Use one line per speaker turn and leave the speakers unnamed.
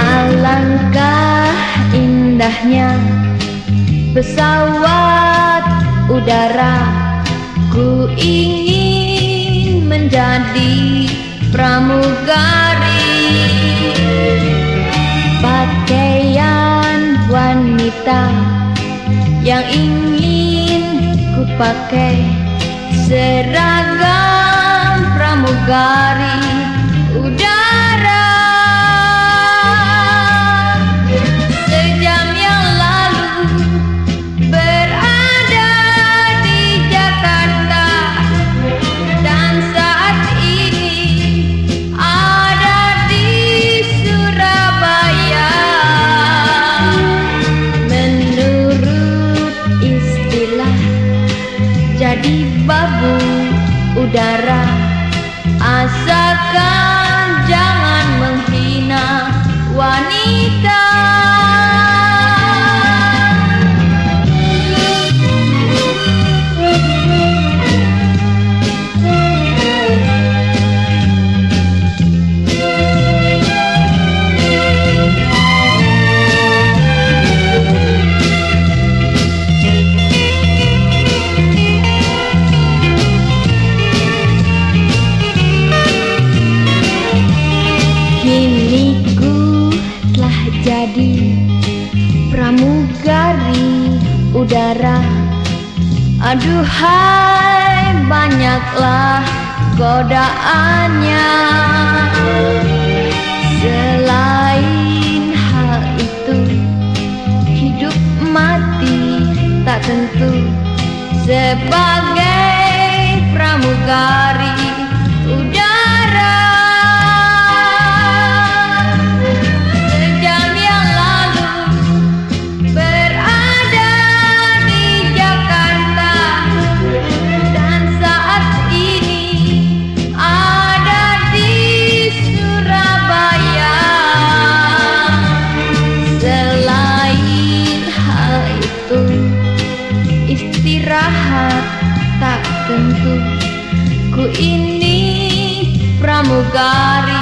Alangkah indahnya pesawat udara. Ku ingin menjadi pramugari. Pakaian wanita yang ingin ku pakai Seragam pramugari. Udara udara Asalkan jadi pramugari udara. Aduhai banyaklah godaannya. Selain hal itu hidup mati tak tentu Sebagai istirahat tak tentu Ku ini pramugari